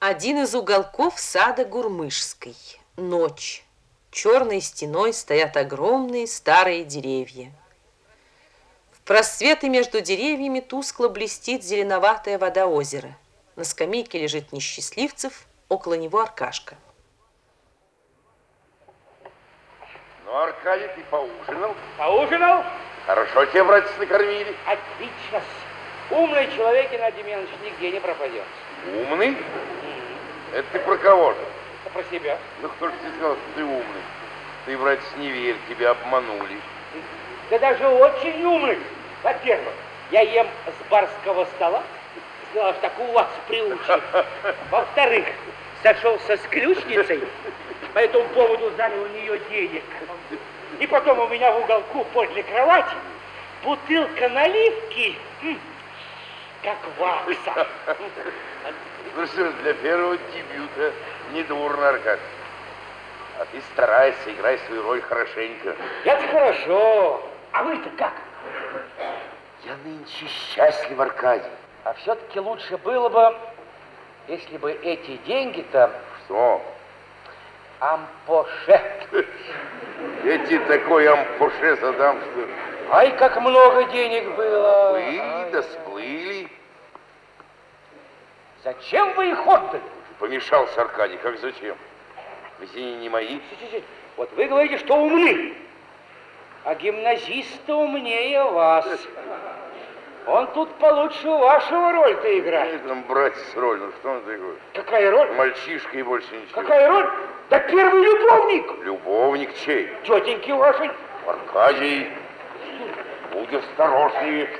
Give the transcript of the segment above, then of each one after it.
Один из уголков сада Гурмышской. Ночь. Черной стеной стоят огромные старые деревья. В просветы между деревьями тускло блестит зеленоватая вода озера. На скамейке лежит несчастливцев, около него Аркашка. Ну, Аркадий, ты поужинал? Поужинал? Хорошо тебя, братец, накормили. Отлично. Умный человек, Геннадий Семенович, нигде не пропадет. Умный? Это ты про кого же? А про себя? Ну, кто же тебе сказал, что ты умный? Ты, братец, не верь, тебя обманули. Да даже очень умный. Во-первых, я ем с барского стола. Сказала, что так у вас приучили. Во-вторых, сошелся с ключницей, по этому поводу занял у нее денег. И потом у меня в уголку подле кровати бутылка наливки, как вакса. Ну что ж, для первого дебюта недурно, Аркаш. А ты старайся, играй свою роль хорошенько. Это хорошо. А вы-то как? Я нынче счастлив, Аркадий. А все-таки лучше было бы, если бы эти деньги-то Что? ампоше. Я тебе такой ампуше задам, что Ай, как много денег было. плыли да сплыли. Зачем вы их отдали? Помешался Аркадий, как зачем? Ведь они не мои. Вот вы говорите, что умны, а гимназиста умнее вас. Он тут получше вашего роль-то играет. Это братец роль, ну что он такой? Какая роль? Мальчишка и больше ничего. Какая роль? Да первый любовник. Любовник чей? Тетеньки вашей. Аркадий, будь осторожнее,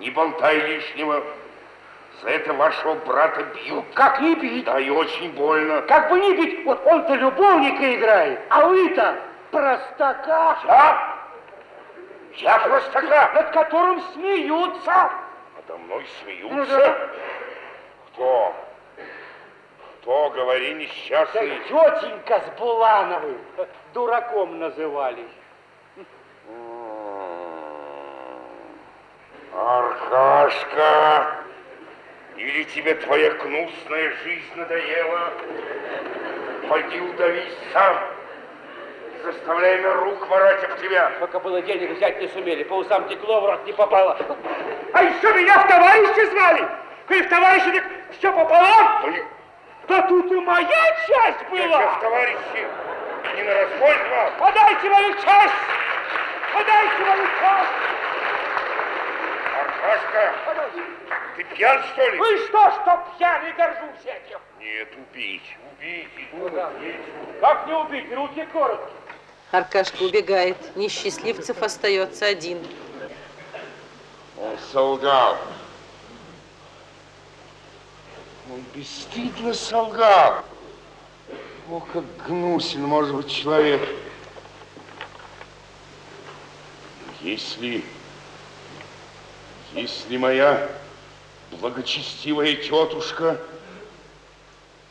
не болтай лишнего. За это вашего брата бьют. Как не бить? Да и очень больно. Как бы не бить, вот он-то любовника играет, а вы-то простака. Я? Я простака. Над которым смеются. Надо мной смеются. Ну да. Кто? Кто, говори, Да несчастный? тетенька с Булановым дураком называли. Аркашка, или тебе твоя гнусная жизнь надоела? Пойди удавись сам, заставляй меня рук марать об тебя. Сколько было денег взять не сумели, по усам текло, в рот не попало. А еще меня в товарищи звали. Вы в товарищи так все пополам? Да не- Да тут и моя часть Я тебя в была. товарищи не на звал. Подайте мою часть. Подайте мою часть. Аркашка, Подайте. ты пьян, что ли? Вы что, что пьяный горжусь этим? Нет, убить, убить. Как не убить? Руки короткие. Аркашка убегает. Несчастливцев остается один. Он солгал. Он бесстыдно солгал. Ох, как гнусен может быть человек. Если, если моя благочестивая тетушка,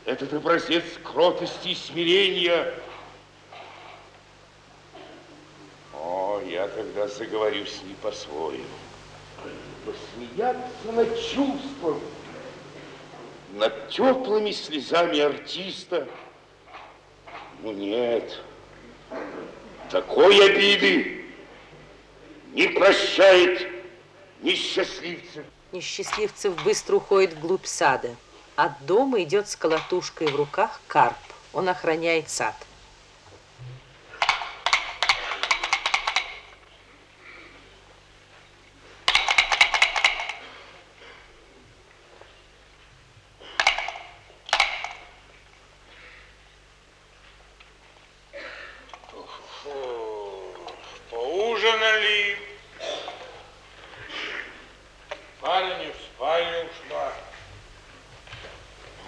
этот образец кротости и смирения, о, я тогда заговорю с ней по-своему посмеяться над чувством, над теплыми слезами артиста. Ну нет, такой обиды не прощает несчастливцев. Несчастливцев быстро уходит вглубь сада. От дома идет с колотушкой в руках карп. Он охраняет сад. Поужинали. Барыня в спальню ушла.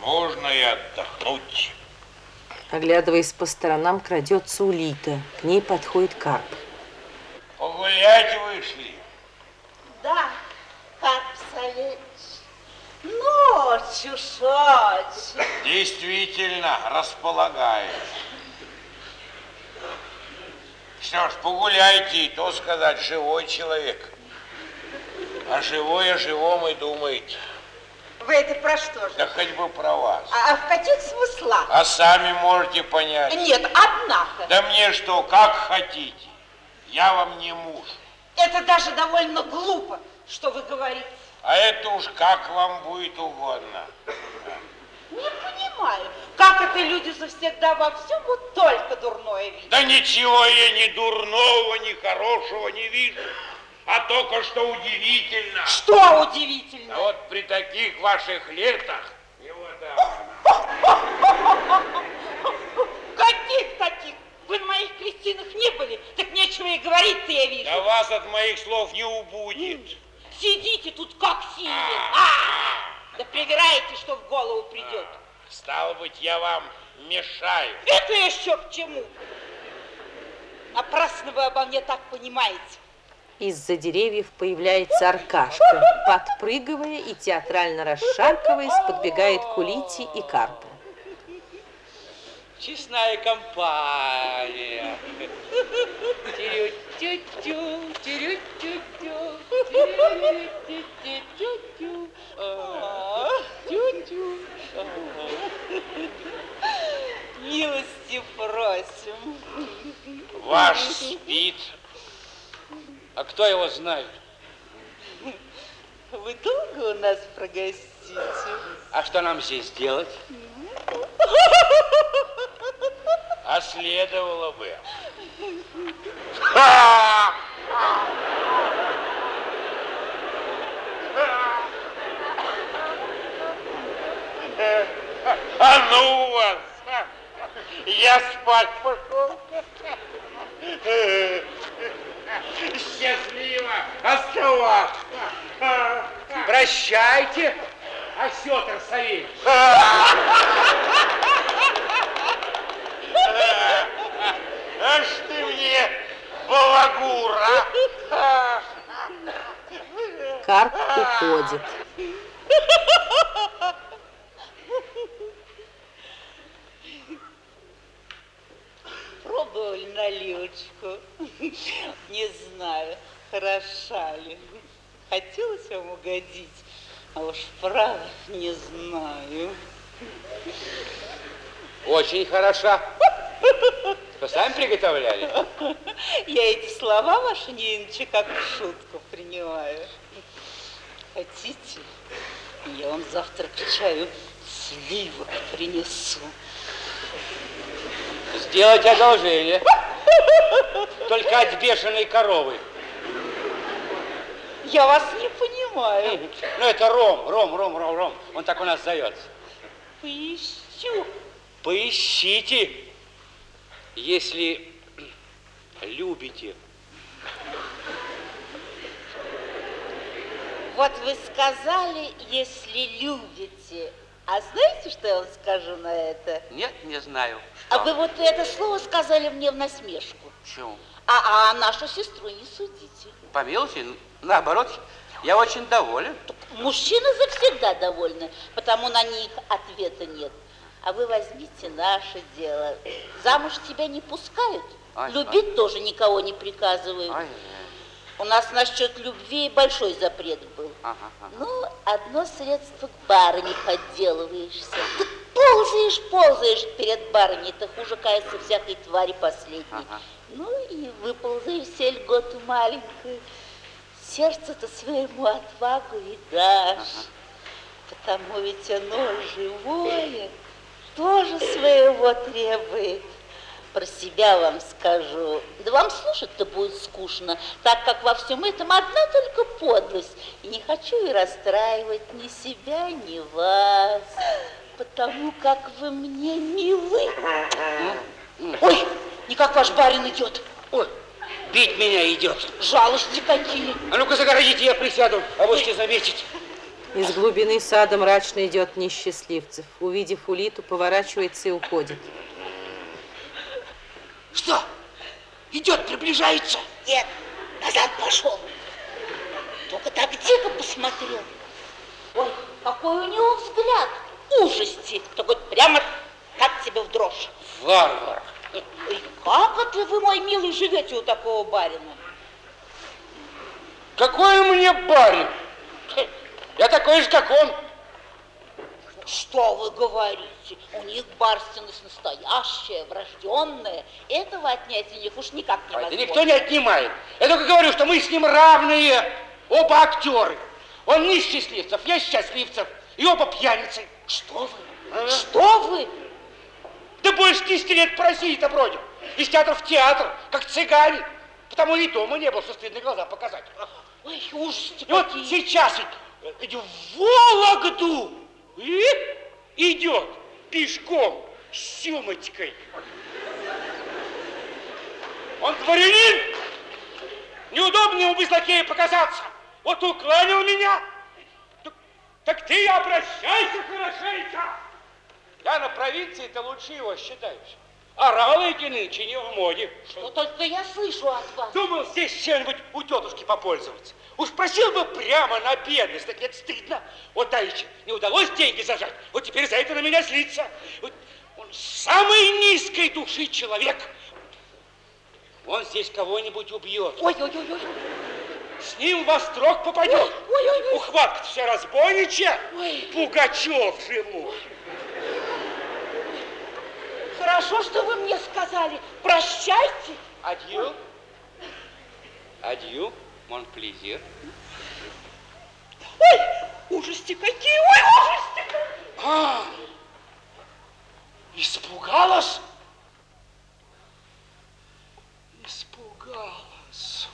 Можно и отдохнуть. Оглядываясь по сторонам, крадется Улита. К ней подходит карп. Погулять вышли. Да, Карп Савельич, ночью шочь. Действительно располагает. Что ж, погуляйте, и то сказать, живой человек. А живой о живом и думает. Вы это про что же? Да хоть бы про вас. А, а в каких смыслах? А сами можете понять. Нет, однако. Да мне что, как хотите. Я вам не муж. Это даже довольно глупо, что вы говорите. А это уж как вам будет угодно. Не понимаю, как это люди завсегда во всем вот только дурное видят. Да ничего я ни дурного, ни хорошего не вижу. А только что удивительно. Что удивительно? А вот при таких ваших летах его да. Каких таких? Вы на моих крестинах не были, так нечего и говорить-то я вижу. Да вас от моих слов не убудет. Сидите тут как сидит. А! Да привираете, что в голову придет. Стало быть, я вам мешаю. Это еще к чему? Напрасно вы обо мне так понимаете. Из-за деревьев появляется Аркашка. Подпрыгивая и театрально расшаркиваясь, подбегает к Улите и Карпу. Честная компания. Тирю-тю-тю, тирю-тю-тю-тю. А, тю-тю. Милости просим. Ваш спит. А кто его знает? Вы долго у нас прогостите? А что нам здесь делать? А следовало бы. А ну вас! Я спать пошел. Счастливо оставаться. Прощайте, осетр Савельич. Аж ты мне балагур, а? Карп уходит. Не знаю, хороша ли. Хотелось вам угодить, а уж право не знаю. Очень хороша. Что, сами приготовляли? Я эти слова ваши, Ниночка, как шутку принимаю. Хотите, я вам завтра к чаю сливок принесу. Сделать одолжение. Только от бешеной коровы. Я вас не понимаю. Ну, это ром, ром, ром, ром, ром. Он так у нас зовется. Поищу. Поищите, если любите. Вот вы сказали, если любите. А знаете, что я вам скажу на это? Нет, не знаю. А вы вот это слово сказали мне в насмешку. Почему? А, а нашу сестру не судите. Помилуйте, наоборот, я очень доволен. Мужчины завсегда довольны, потому на них ответа нет. А вы возьмите наше дело. Замуж тебя не пускают. Ай, Любить тоже никого не приказывают. Ай, У нас насчет любви большой запрет был. ага, ага. Ну, одно средство к барыне подделываешься. Ты ползаешь, ползаешь перед барыней, ты хуже, кажется, всякой твари последней. Ага. Ну и выползаешь все льготу маленькую. Сердце-то своему отвагу и дашь. Потому ведь оно живое, тоже своего требует. Про себя вам скажу. Да вам слушать-то будет скучно, так как во всем этом одна только подлость. И не хочу и расстраивать ни себя, ни вас, потому как вы мне милы. Ой, не как ваш барин идет. Ой, бить меня идет. Жалости какие. А ну-ка загородите, я присяду, а вы все заметить. Из глубины сада мрачно идет несчастливцев. Увидев Улиту, поворачивается и уходит. Что? Идет, приближается. Нет, назад пошел. Только так дико посмотрел. Ой, какой у него взгляд. Ужасти. Такой прямо как тебе в дрожь. Варвар. И как это вы, мой милый, живете у такого барина? Какой мне барин? Я такой же, как он. Что вы говорите? У них барственность настоящая, врожденная. Этого отнять у них уж никак А это невозможно. никто не отнимает. Я только говорю, что мы с ним равные. Оба актеры. Он не из счастливцев, я счастливцев. И оба пьяницы. Что вы? Что вы? Да больше 10 лет по России-то бродим. Из театра в театр, как цыгане. Потому и дома не был, что стыдно глаза показать. Ой, ужас И вот сейчас ведь, ведь в Вологду и идет пешком с сумочкой. Он дворянин. Неудобно ему без лакея показаться. Вот уклонил меня. Так, так ты обращайся хорошенько. Я на провинции-то лучше его считаюсь. Оралы-ки нынче не в моде. Что только я слышу от вас. Думал здесь чем-нибудь у тетушки попользоваться. Уж просил бы прямо на бедность, так это стыдно. Вот давеча не удалось деньги зажать, вот теперь за это на меня злится. Вот он самой низкой души человек. Он здесь кого-нибудь убьет. Ой, ой, ой, ой. С ним во строк попадет. Ой, ой, ой. Ухватка вся разбойничья. Ой. Пугачев живу. Хорошо, что вы мне сказали. Прощайте. Адью. Адью, мон плезир. Ой, ужасти какие, ой, ужасти. А, испугалась? Испугалась.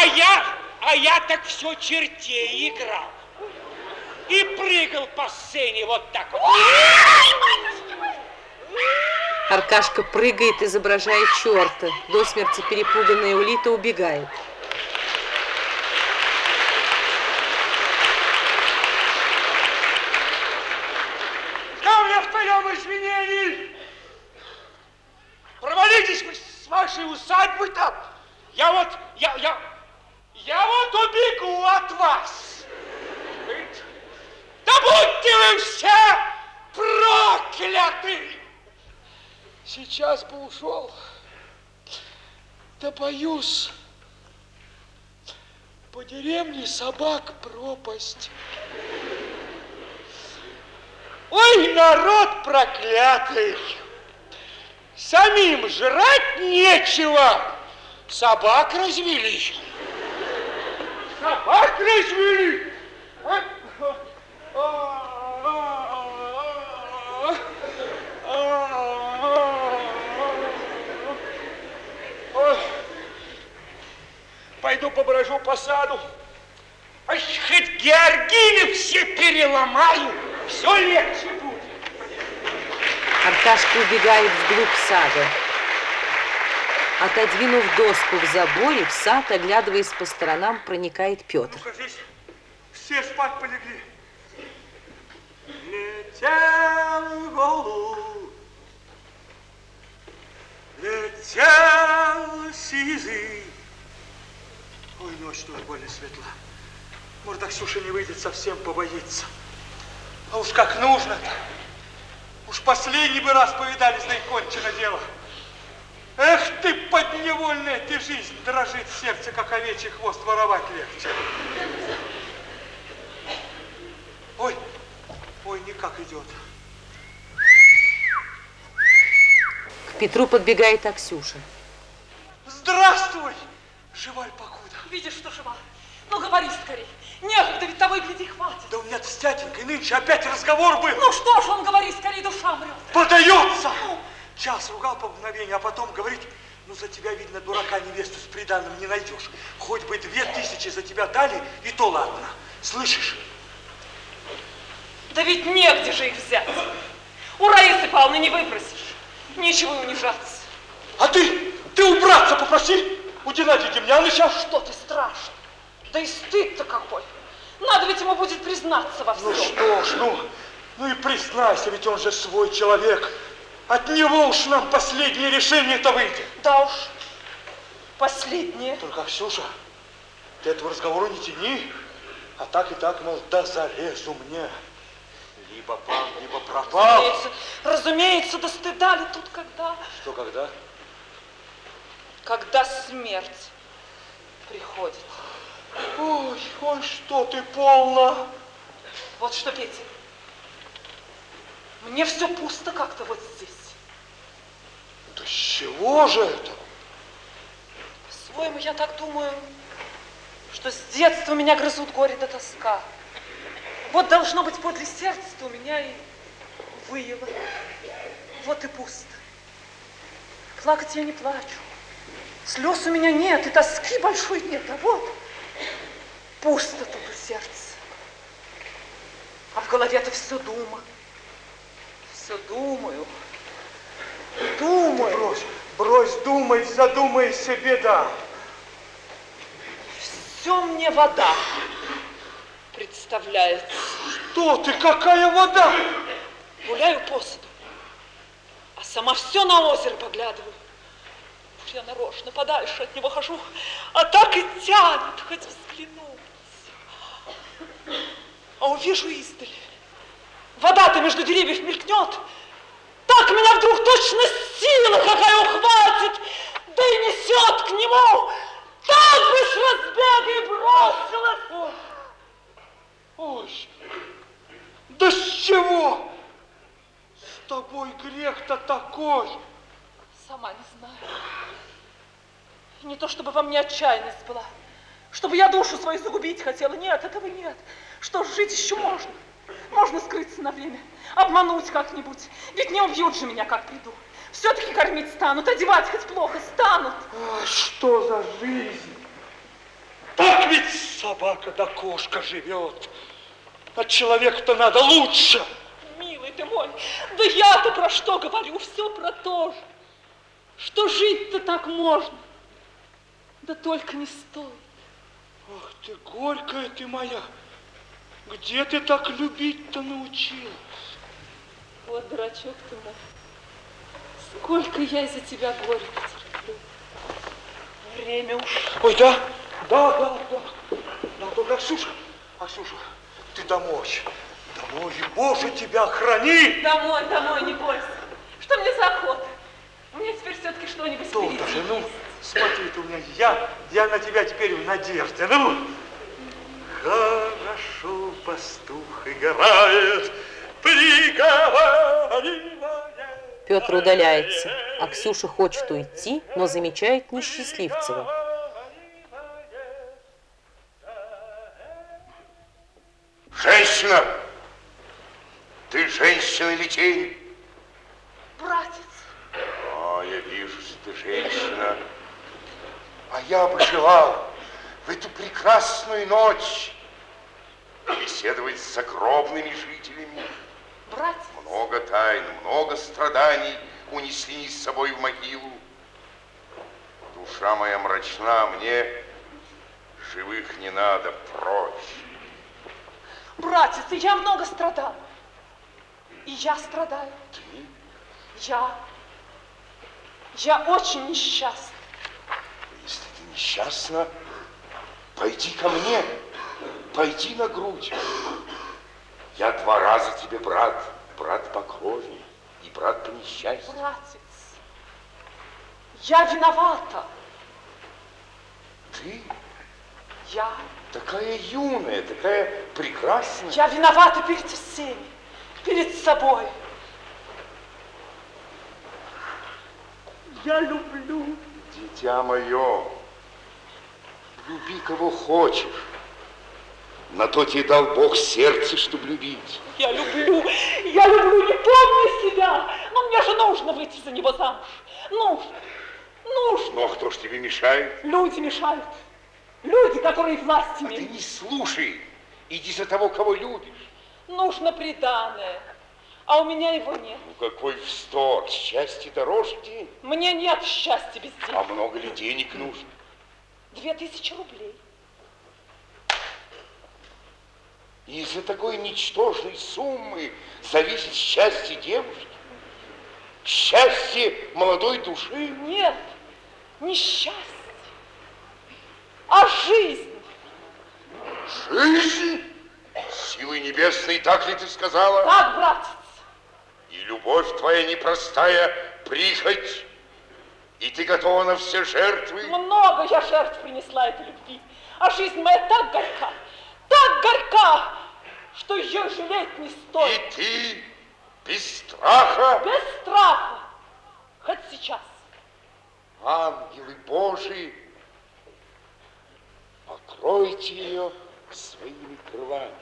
А я, а я так все чертей играл. И прыгал по сцене вот так вот. Аркашка прыгает, изображая черта. До смерти перепуганная Улита убегает. Что мне в твоем извинении? Провалитесь вы с вашей усадьбы-то. Я вот, я, я, я вот убегу от вас. Да будьте вы все прокляты! Сейчас бы ушел. Да боюсь, по деревне собак пропасть. Ой, народ проклятый! Самим жрать нечего, собак развели. А? Ой. Пойду поброжу по саду. А хоть георгины все переломаю, все легче будет. Аркашка убегает вглубь сада. Отодвинув доску в заборе, в сад, оглядываясь по сторонам, проникает Петр. Здесь все спать полегли. Летел голубь, летел сизый. Ой, ночь тут больно светла. Может, Аксюша не выйдет, совсем побоится. А уж как нужно-то. Уж последний бы раз повидались, да и кончено дело. Эх ты, подневольная ты жизнь, дрожит сердце, как овечий хвост, воровать легче. Ой, ой, никак идет. К Петру подбегает Аксюша. Здравствуй, живаль покуда. Видишь, что жива? Ну, говори скорей. Некогда, ведь того и гляди, хватит. Да у меня с тятенькой нынче опять разговор был. Ну что ж он говори скорей, душа мрет. Подается! Час ругал по мгновению, а потом говорит, ну за тебя, видно, дурака невесту с приданным не найдешь. Хоть бы две тысячи за тебя дали, и то ладно. Слышишь? Да ведь негде же их взять. У Раисы Павловны не выпросишь. Нечего унижаться. А ты, ты убраться попроси у Геннадия Демьяновича. Что ты страшный? Да и стыд-то какой. Надо ведь ему будет признаться во всем. Ну что ж, ну, ну и признайся, ведь он же свой человек. От него уж нам последнее решение-то выйдет. Да уж, последнее. Только, Ксюша, ты этого разговора не тяни. А так и так, мол, да зарезу мне. Либо попал, либо пропал. Разумеется, разумеется, до стыда ли тут когда? Что когда? Когда смерть приходит. Ой, ой, что ты полно. Вот что, Петя, мне все пусто как-то вот здесь. Чего же это? По-своему, я так думаю, что с детства меня грызут горе да тоска. Вот должно быть подле сердца у меня и выело. Вот и пусто. Плакать я не плачу. Слез у меня нет, и тоски большой нет. А вот пусто тут у сердца. А в голове-то все дума. Все думаю. Думаю. Брось, брось думать, задумайся, беда. Все мне вода представляется. Что ты, какая вода? Гуляю по саду, а сама все на озеро поглядываю. Уж я нарочно подальше от него хожу, а так и тянет хоть взглянуть. А увижу издали. Вода-то между деревьев мелькнет. Меня вдруг точно сила какая ухватит, да и несет к нему. Так бы с разбега и бросилась. Ой, да с чего? С тобой грех-то такой. Сама не знаю. Не то, чтобы во мне отчаянность была, чтобы я душу свою загубить хотела. Нет, этого нет. Что ж, жить еще можно. Можно скрыться на время, обмануть как-нибудь. Ведь не убьют же меня, как приду. Все-таки кормить станут, одевать хоть плохо станут. А что за жизнь? Так ведь собака да кошка живет. А человека-то надо лучше. Милый ты мой, да я-то про что говорю? Все про то же. Что жить-то так можно. Да только не стоит. Ах ты, горькая ты моя. Где ты так любить-то научилась? Вот дурачок ты мой. Сколько я из-за тебя горя потерплю. Время уж. Ой, да, да, да, да. Да, только Ксюша, Ксюша, ты домой. Домой, и Боже, тебя храни. Домой, домой, не бойся. Что мне за охота? Мне теперь все-таки что-нибудь Что впереди. же, ну, смотри ты у меня, я, я на тебя теперь в надежде. Ну, хорошо пастух играет. Петр удаляется, а Ксюша хочет уйти, но замечает несчастливцева. Женщина! Ты женщина или тень? Братец, А, я вижу, что ты женщина. А я бы желал в эту прекрасную ночь беседовать с загробными жителями. Братец, Много тайн, много страданий унесли с собой в могилу. Душа моя мрачна, мне живых не надо, прочь. братец, я много страдала. И я страдаю. Ты? Я. Я очень несчастна. Если ты несчастна, пойди ко мне, пойди на грудь. Я два раза тебе брат, брат по крови и брат по несчастью. Братец, я виновата. Ты Я. такая юная, такая прекрасная. Я виновата перед всеми, перед собой. Я люблю. Дитя мое, люби кого хочешь. На то тебе дал Бог сердце, чтобы любить. Я люблю, я люблю, не помню себя. Но мне же нужно выйти за него замуж. Нужно, нужно. Но кто ж тебе мешает? Люди мешают. Люди, которые власть А ты имеют. не слушай. Иди за того, кого любишь. Нужно приданное. А у меня его нет. Ну какой вздор, счастье дороже денег. Мне нет счастья без А денег. много ли денег нужно? Две тысячи рублей. И из-за такой ничтожной суммы зависит счастье девушки, счастье молодой души. Нет, не счастье, а жизнь. Жизнь? Силы небесной, так ли ты сказала? Так, братец. И любовь твоя непростая прихоть, и ты готова на все жертвы? Много я жертв принесла этой любви, а жизнь моя так горька, так горька, что ее жалеть не стоит. И ты без страха? Без страха, хоть сейчас. Ангелы Божии, покройте ее своими крылами.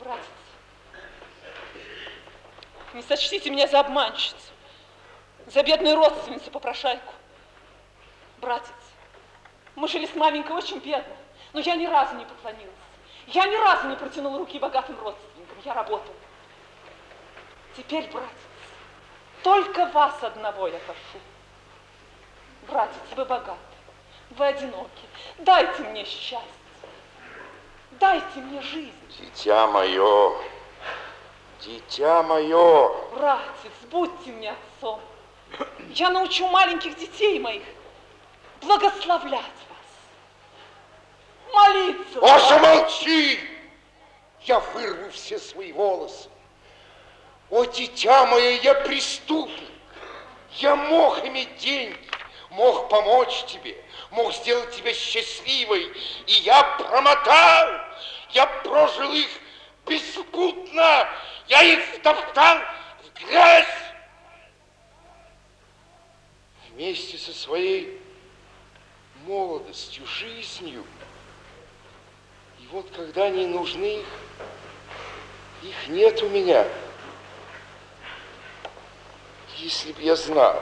Братец, не сочтите меня за обманщицу, за бедную родственницу попрошайку. Братец, мы жили с маменькой очень бедно, но я ни разу не поклонилась. Я ни разу не протянула руки богатым родственникам. Я работала. Теперь, братец, только вас одного я прошу. Братец, вы богаты, вы одиноки. Дайте мне счастье. Дайте мне жизнь. Дитя мое, дитя мое. Братец, будьте мне отцом. Я научу маленьких детей моих благословлять вас. Молиться. О, замолчи! Я вырву все свои волосы. О, дитя мое, я преступник. Я мог иметь деньги, мог помочь тебе, мог сделать тебя счастливой. И я промотал, я прожил их беспутно, я их втоптал в грязь. Вместе со своей молодостью, жизнью. Вот когда они нужны, их нет у меня. Если б я знал,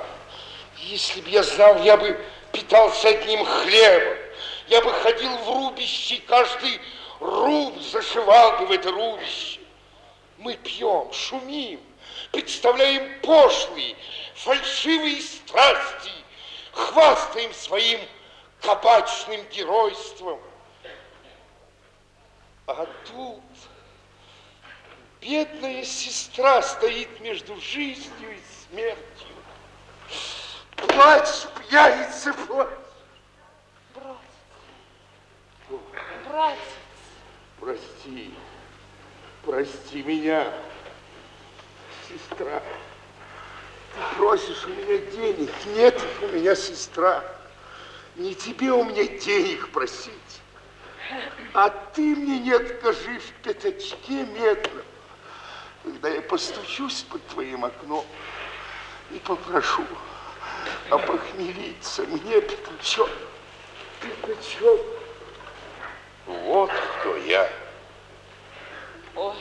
если б я знал, я бы питался одним хлебом. Я бы ходил в рубище, каждый руб зашивал бы в это рубище. Мы пьем, шумим, представляем пошлые, фальшивые страсти, хвастаем своим кабачным геройством. А тут бедная сестра стоит между жизнью и смертью. Плачь, пьяница, плачь. Братец, братец, Прости, прости меня, сестра. Ты просишь у меня денег. Нет у меня, сестра. Не тебе у меня денег просить. А ты мне не откажи в пятачке медном, когда я постучусь под твоим окном и попрошу опохмелиться мне пятачок. Пятачок. Вот кто я. ой.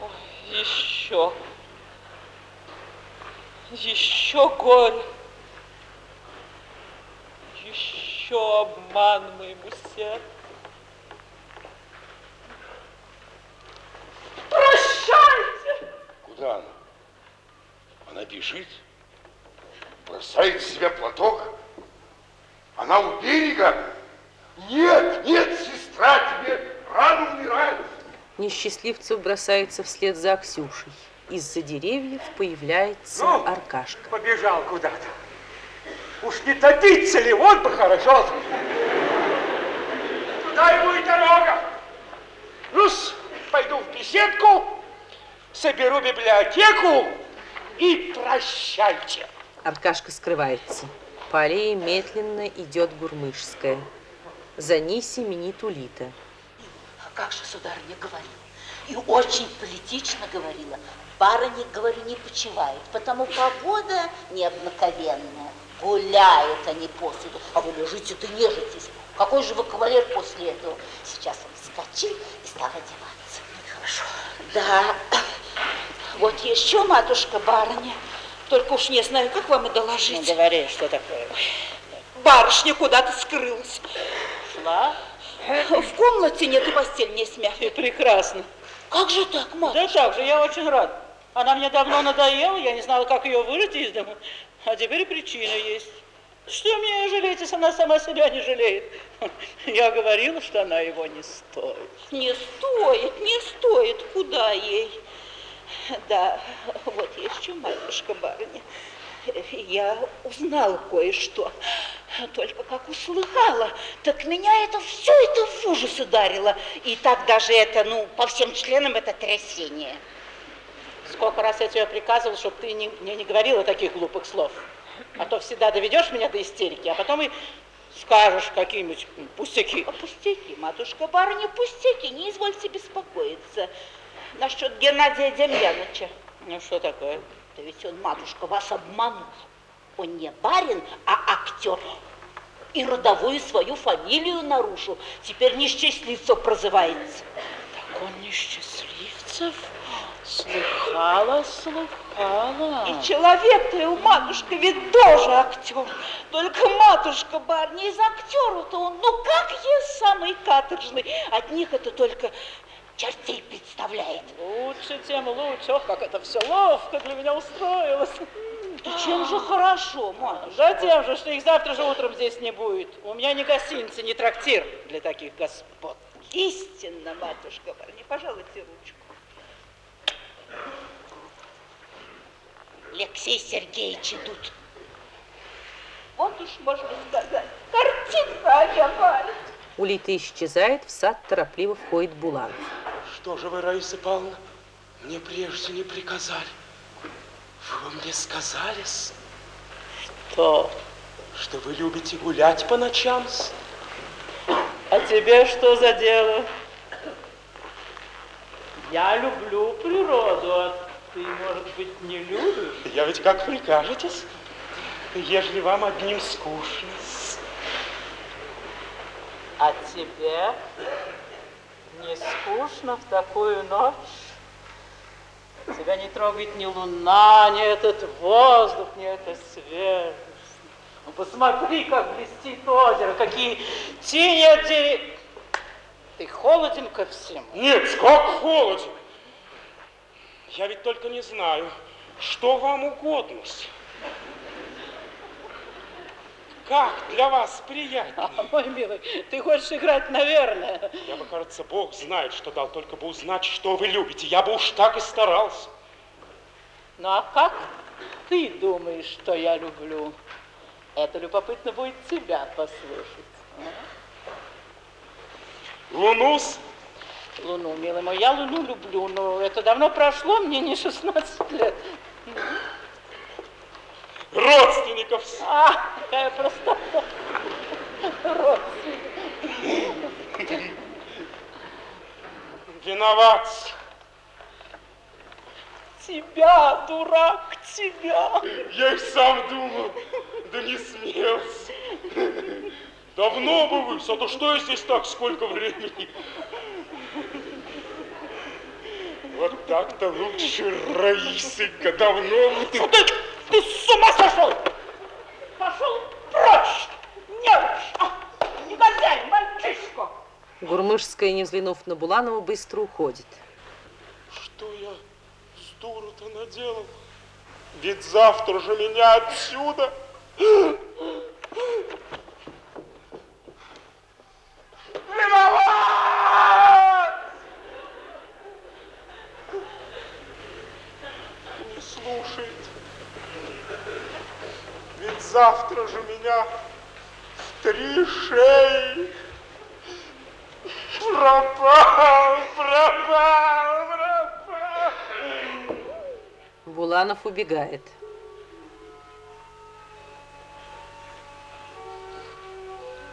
Ой, еще. Еще горе. Еще обман моему сердцу. Прощайте! Куда она? Она бежит, бросает с себя платок. Она у берега. Нет, нет, сестра, тебе рано умирать. Несчастливцев бросается вслед за Аксюшей. Из-за деревьев появляется Ну? Аркашка. Побежал куда-то. Уж не топиться ли, вот бы хорошо. Туда и будет дорога. ну пойду в беседку, соберу библиотеку и прощайте. Аркашка скрывается. По аллее медленно идет Гурмышская. За ней семенит Улита. А как же сударыня говорила? И очень политично говорила. Барыня, говорю, не почивает, потому погода необыкновенная. Гуляют они посуду, а вы лежите да нежитесь. Какой же вы кавалер после этого? Сейчас он вскочил и стал одеваться. Хорошо. Да. Вот еще, матушка, барыня. Только уж не знаю, как вам и доложить. Ну, говори, что такое. Барышня куда-то скрылась. Шла? В комнате нет и постель не смята. И прекрасно. Как же так, матушка? Да так же, я очень рад. Она мне давно надоела, я не знала, как ее вырыть из дому. А теперь причина есть. Что мне жалеть, если она сама себя не жалеет? Я говорила, что она его не стоит. Не стоит, не стоит. Куда ей? Да, вот еще матушка барыня. Я узнала кое-что. Только как услыхала, так меня это все это в ужас ударило. И так даже это, ну, по всем членам это трясение. Сколько раз я тебе приказывал, чтобы ты не, не, не говорила таких глупых слов. А то всегда доведешь меня до истерики, а потом и скажешь какие-нибудь пустяки. А пустяки, матушка барыня, пустяки, не извольте беспокоиться. Насчет Геннадия Демьяновича. Ну, что такое? Да ведь он, матушка, вас обманул. Он не барин, а актер. И родовую свою фамилию нарушил. Теперь несчастливцев прозывается. Так он несчастливцев? Слыхала, слыхала. И человек-то у матушка ведь тоже актер. Только матушка барни из актера-то он, ну как есть самый каторжный. От них это только чертей представляет. Лучше, тем лучше. Ох, как это все ловко для меня устроилось. Да чем же хорошо, матушка? Да тем же, что их завтра же утром здесь не будет. У меня ни гостиница, ни трактир для таких господ. Истинно, матушка Барни, пожалуйте ручку. Алексей Сергеевич идут. Вот уж можно сказать, картинка Аябаль. Улита исчезает, в сад торопливо входит Буланов. Что же вы, Раиса Павловна, мне прежде не приказали? Вы мне сказали, Что? что вы любите гулять по ночам. А тебе что за дело? Я люблю природу, а ты, может быть, не любишь? Я ведь как прикажетесь, ежели вам одним скучно. А тебе не скучно в такую ночь? Тебя не трогает ни луна, ни этот воздух, ни эта свежесть. Ну, посмотри, как блестит озеро, какие тени от деревьев. Ты холоден ко всему. Нет, как холоден. Я ведь только не знаю, что вам угодно. Как для вас приятнее? А, мой милый, ты хочешь играть, наверное. Я бы, кажется, Бог знает, что дал, только бы узнать, что вы любите. Я бы уж так и старался. Ну а как ты думаешь, что я люблю? Это любопытно будет тебя послушать. Лунус? Луну, милый мой, я Луну люблю, но это давно прошло, мне не 16 лет. Родственников. А, какая простота. Родственник. Виноват. Тебя, дурак, тебя. Я и сам думал, да не смелся. Давно бы вы, а то что я здесь так, сколько времени? Вот так-то лучше, Раисенька, давно бы ты... Ты, ты с ума сошел? Пошел прочь, неуч, а, негодяй, мальчишка. Гурмышская, не взглянув на Буланова, быстро уходит. Что я с дуру-то наделал? Ведь завтра же меня отсюда... Виноват! Не слушает. Ведь завтра же меня три шеи пропал, пропал, пропал. Буланов убегает.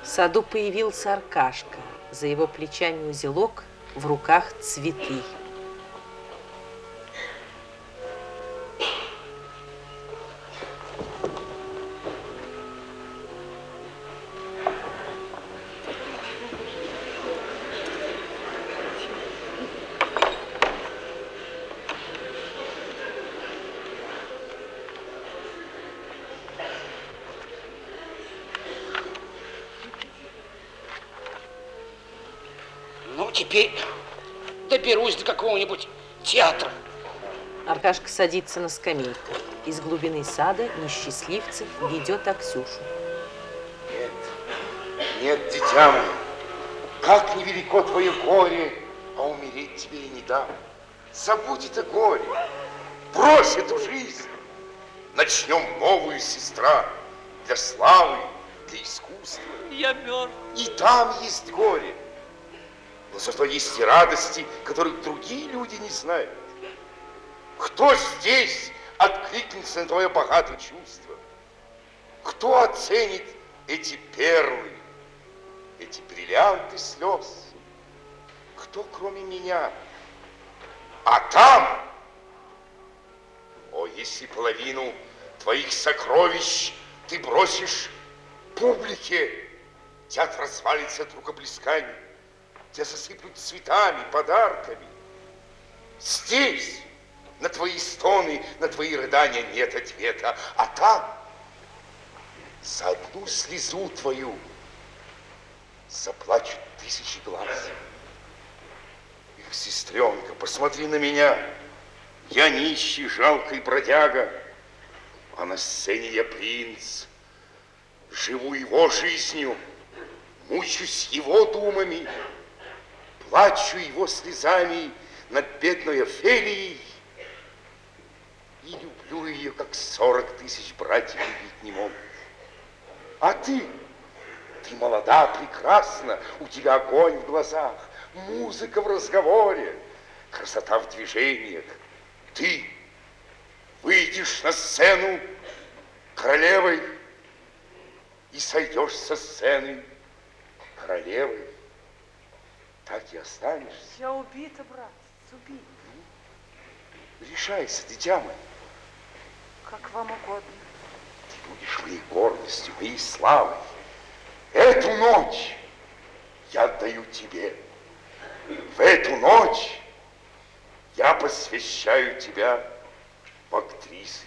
В саду появился Аркашка. За его плечами узелок, в руках цветы. Теперь доберусь до какого-нибудь театра. Аркашка садится на скамейку. Из глубины сада несчастливцев ведет Аксюшу. Нет, нет, дитя мое, как невелико твое горе, а умереть тебе и не дам. Забудь это горе, брось эту жизнь. Начнем новую, сестра, для славы, для искусства. Я мертв. И там есть горе. Но зато есть и радости, которых другие люди не знают. Кто здесь откликнется на твое богатое чувство? Кто оценит эти перлы, эти бриллианты слез? Кто, кроме меня? А там, о, если половину твоих сокровищ ты бросишь публике, театр развалится от рукоплесканий, тебя засыплют цветами, подарками. Здесь на твои стоны, на твои рыдания нет ответа, а там за одну слезу твою заплачут тысячи глаз. Их сестренка, посмотри на меня. Я нищий, жалкий бродяга, а на сцене я принц. Живу его жизнью, мучусь его думами, плачу его слезами над бедной Офелией и люблю ее, как сорок тысяч братьев любить не могут. А ты, ты молода, прекрасна, у тебя огонь в глазах, музыка в разговоре, красота в движениях. Ты выйдешь на сцену королевой и сойдешь со сцены королевой. Так и останешься. Я убита, брат, убита. Решайся, дитя мое. Как вам угодно. Ты будешь моей гордостью, моей славой. Эту ночь я отдаю тебе. В эту ночь я посвящаю тебя в актрисы.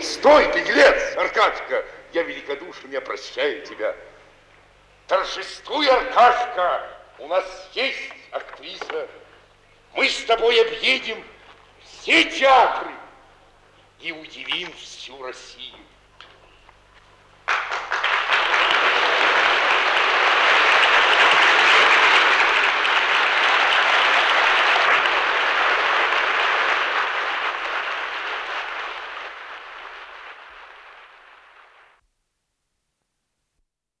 Стой, беглец, Аркашка! Я великодушен, я прощаю тебя. Торжествуй, Аркашка! У нас есть актриса. Мы с тобой объедем все театры и удивим всю Россию.